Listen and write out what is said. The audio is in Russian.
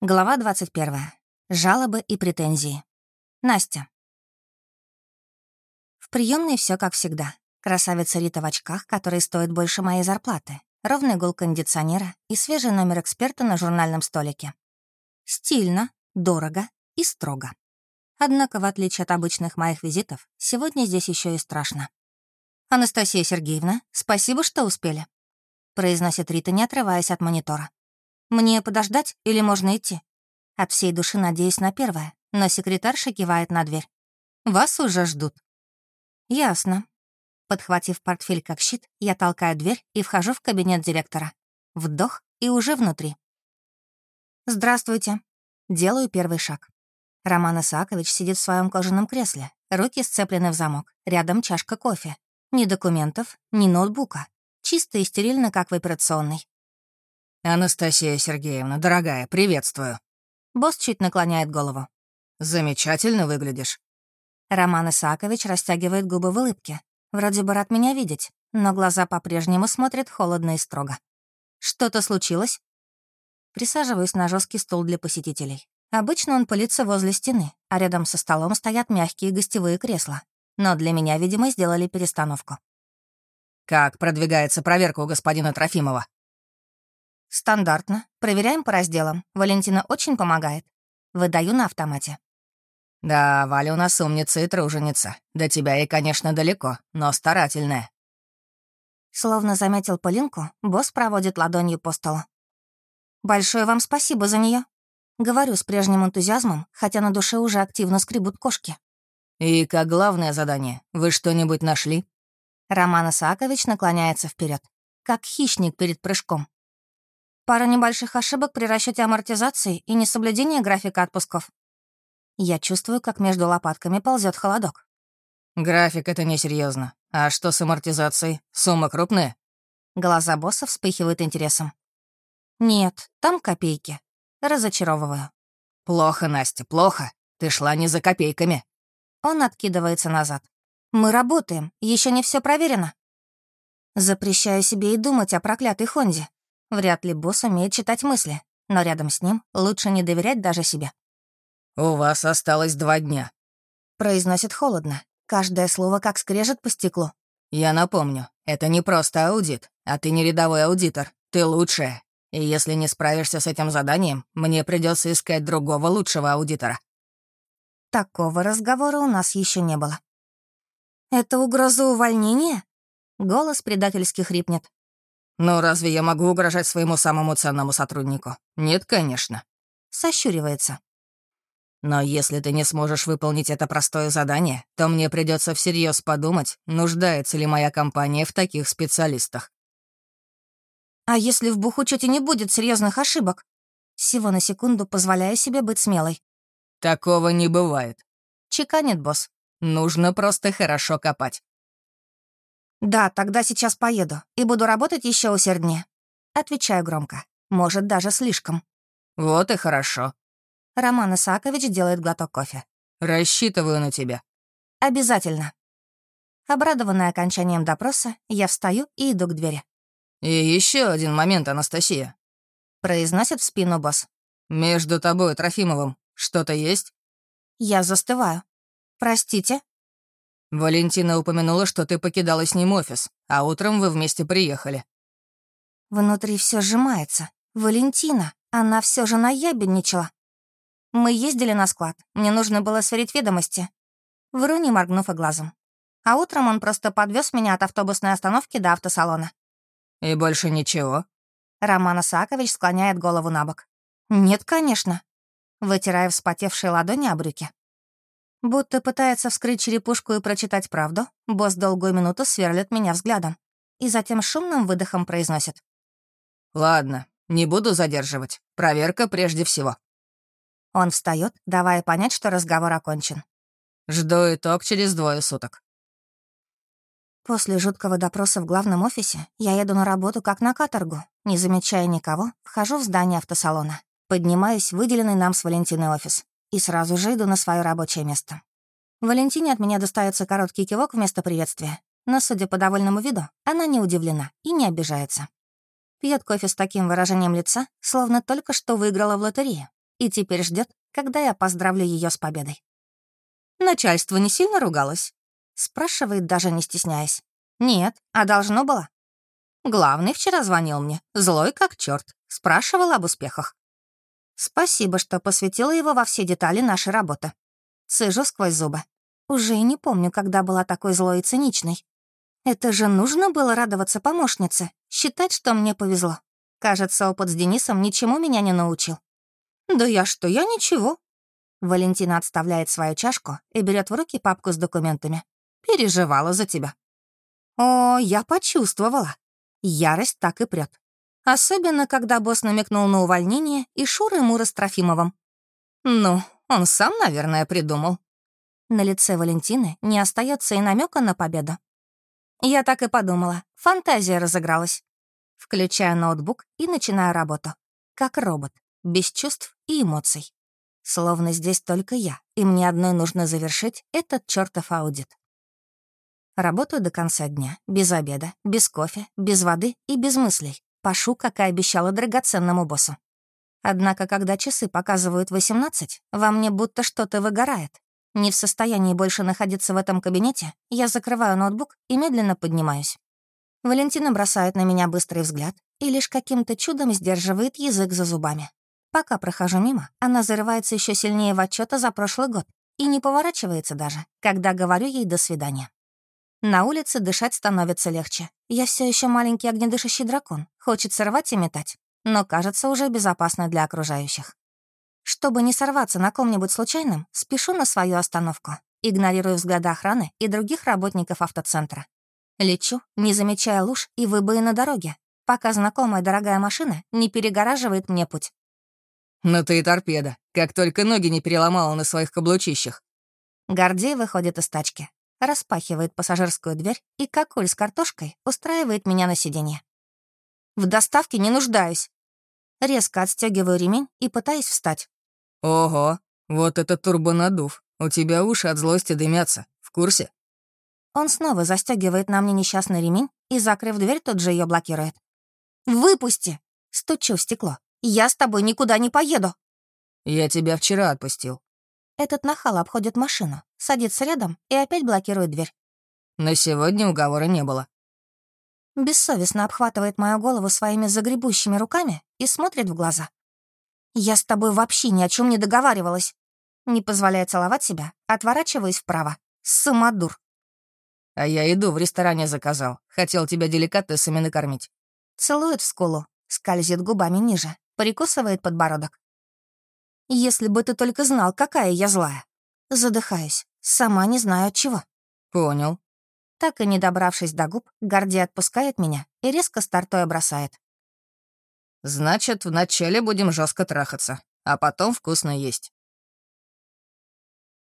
Глава 21. Жалобы и претензии. Настя. В приемной все как всегда. Красавица Рита в очках, которые стоят больше моей зарплаты, ровный гул кондиционера и свежий номер эксперта на журнальном столике. Стильно, дорого и строго. Однако, в отличие от обычных моих визитов, сегодня здесь еще и страшно. «Анастасия Сергеевна, спасибо, что успели», — произносит Рита, не отрываясь от монитора. «Мне подождать или можно идти?» От всей души надеюсь на первое, но секретарша кивает на дверь. «Вас уже ждут». «Ясно». Подхватив портфель как щит, я толкаю дверь и вхожу в кабинет директора. Вдох и уже внутри. «Здравствуйте». Делаю первый шаг. Роман Исаакович сидит в своем кожаном кресле, руки сцеплены в замок, рядом чашка кофе. Ни документов, ни ноутбука. Чисто и стерильно, как в операционной. «Анастасия Сергеевна, дорогая, приветствую». Босс чуть наклоняет голову. «Замечательно выглядишь». Роман Исаакович растягивает губы в улыбке. Вроде бы рад меня видеть, но глаза по-прежнему смотрят холодно и строго. «Что-то случилось?» Присаживаюсь на жесткий стул для посетителей. Обычно он пылится возле стены, а рядом со столом стоят мягкие гостевые кресла. Но для меня, видимо, сделали перестановку. «Как продвигается проверка у господина Трофимова?» Стандартно. Проверяем по разделам. Валентина очень помогает. Выдаю на автомате. Да, Валя у нас умница и труженица. До тебя ей, конечно, далеко, но старательная. Словно заметил Полинку, босс проводит ладонью по столу. Большое вам спасибо за нее. Говорю с прежним энтузиазмом, хотя на душе уже активно скребут кошки. И как главное задание, вы что-нибудь нашли? Роман Исаакович наклоняется вперед, как хищник перед прыжком. Пара небольших ошибок при расчете амортизации и несоблюдение графика отпусков. Я чувствую, как между лопатками ползет холодок. График — это несерьезно. А что с амортизацией? Сумма крупная? Глаза босса вспыхивают интересом. Нет, там копейки. Разочаровываю. Плохо, Настя, плохо. Ты шла не за копейками. Он откидывается назад. Мы работаем, еще не все проверено. Запрещаю себе и думать о проклятой Хонде. Вряд ли босс умеет читать мысли, но рядом с ним лучше не доверять даже себе. «У вас осталось два дня», — произносит холодно. Каждое слово как скрежет по стеклу. «Я напомню, это не просто аудит, а ты не рядовой аудитор. Ты лучшая. И если не справишься с этим заданием, мне придется искать другого лучшего аудитора». Такого разговора у нас еще не было. «Это угроза увольнения?» Голос предательски хрипнет. «Ну разве я могу угрожать своему самому ценному сотруднику? Нет, конечно». Сощуривается. «Но если ты не сможешь выполнить это простое задание, то мне придется всерьез подумать, нуждается ли моя компания в таких специалистах». «А если в бухучете не будет серьезных ошибок?» Всего на секунду позволяю себе быть смелой. «Такого не бывает», — чеканит босс. «Нужно просто хорошо копать. «Да, тогда сейчас поеду и буду работать еще усерднее». Отвечаю громко. Может, даже слишком. «Вот и хорошо». Роман Исаакович делает глоток кофе. «Рассчитываю на тебя». «Обязательно». Обрадованная окончанием допроса, я встаю и иду к двери. «И еще один момент, Анастасия», — произносит в спину босс. «Между тобой и Трофимовым что-то есть?» Я застываю. «Простите?» «Валентина упомянула, что ты покидала с ним офис, а утром вы вместе приехали». Внутри все сжимается. Валентина, она все же наябедничала. Мы ездили на склад, мне нужно было сверить ведомости. Вру, не моргнув и глазом. А утром он просто подвез меня от автобусной остановки до автосалона. «И больше ничего?» Роман Исаакович склоняет голову на бок. «Нет, конечно». Вытирая вспотевшие ладони о брюки. Будто пытается вскрыть черепушку и прочитать правду, босс долгую минуту сверлит меня взглядом и затем шумным выдохом произносит. «Ладно, не буду задерживать. Проверка прежде всего». Он встает, давая понять, что разговор окончен. «Жду итог через двое суток». После жуткого допроса в главном офисе я еду на работу как на каторгу, не замечая никого, вхожу в здание автосалона, поднимаюсь в выделенный нам с Валентиной офис и сразу же иду на свое рабочее место. Валентине от меня достается короткий кивок вместо приветствия, но, судя по довольному виду, она не удивлена и не обижается. Пьет кофе с таким выражением лица, словно только что выиграла в лотерею, и теперь ждет, когда я поздравлю ее с победой. «Начальство не сильно ругалось?» — спрашивает, даже не стесняясь. «Нет, а должно было?» Главный вчера звонил мне, злой как черт, спрашивал об успехах. Спасибо, что посвятила его во все детали нашей работы. Сыжу сквозь зубы. Уже и не помню, когда была такой злой и циничной. Это же нужно было радоваться помощнице, считать, что мне повезло. Кажется, опыт с Денисом ничему меня не научил. «Да я что, я ничего». Валентина отставляет свою чашку и берет в руки папку с документами. «Переживала за тебя». О, я почувствовала. Ярость так и прет. Особенно, когда босс намекнул на увольнение и Шуры-Мура с Трофимовым. Ну, он сам, наверное, придумал. На лице Валентины не остается и намека на победу. Я так и подумала. Фантазия разыгралась. Включаю ноутбук и начинаю работу. Как робот, без чувств и эмоций. Словно здесь только я, и мне одной нужно завершить этот чертов аудит. Работаю до конца дня, без обеда, без кофе, без воды и без мыслей. Пашу, как и обещала драгоценному боссу. Однако, когда часы показывают 18, во мне будто что-то выгорает. Не в состоянии больше находиться в этом кабинете, я закрываю ноутбук и медленно поднимаюсь. Валентина бросает на меня быстрый взгляд и лишь каким-то чудом сдерживает язык за зубами. Пока прохожу мимо, она зарывается еще сильнее в отчета за прошлый год и не поворачивается даже, когда говорю ей «до свидания». На улице дышать становится легче. Я все еще маленький огнедышащий дракон. Хочется рвать и метать, но кажется уже безопасно для окружающих. Чтобы не сорваться на ком-нибудь случайном, спешу на свою остановку, игнорирую взгляды охраны и других работников автоцентра. Лечу, не замечая луж и выбои на дороге, пока знакомая дорогая машина не перегораживает мне путь. «Ну ты и торпеда, как только ноги не переломала на своих каблучищах». Гордей выходит из тачки, распахивает пассажирскую дверь и, как с картошкой, устраивает меня на сиденье. В доставке не нуждаюсь. Резко отстегиваю ремень и пытаюсь встать. Ого, вот это турбонадув. У тебя уши от злости дымятся. В курсе? Он снова застегивает на мне несчастный ремень и, закрыв дверь, тут же ее блокирует. «Выпусти!» — стучу в стекло. «Я с тобой никуда не поеду!» «Я тебя вчера отпустил». Этот нахал обходит машину, садится рядом и опять блокирует дверь. На сегодня уговора не было. Бессовестно обхватывает мою голову своими загребущими руками и смотрит в глаза. «Я с тобой вообще ни о чем не договаривалась». Не позволяя целовать себя, отворачиваюсь вправо. Самодур. «А я еду в ресторане заказал. Хотел тебя деликатесами накормить». Целует в скулу, скользит губами ниже, прикусывает подбородок. «Если бы ты только знал, какая я злая». Задыхаюсь. Сама не знаю от чего. Понял. Так и не добравшись до губ, Горди отпускает меня и резко стартуя бросает. Значит, вначале будем жестко трахаться, а потом вкусно есть.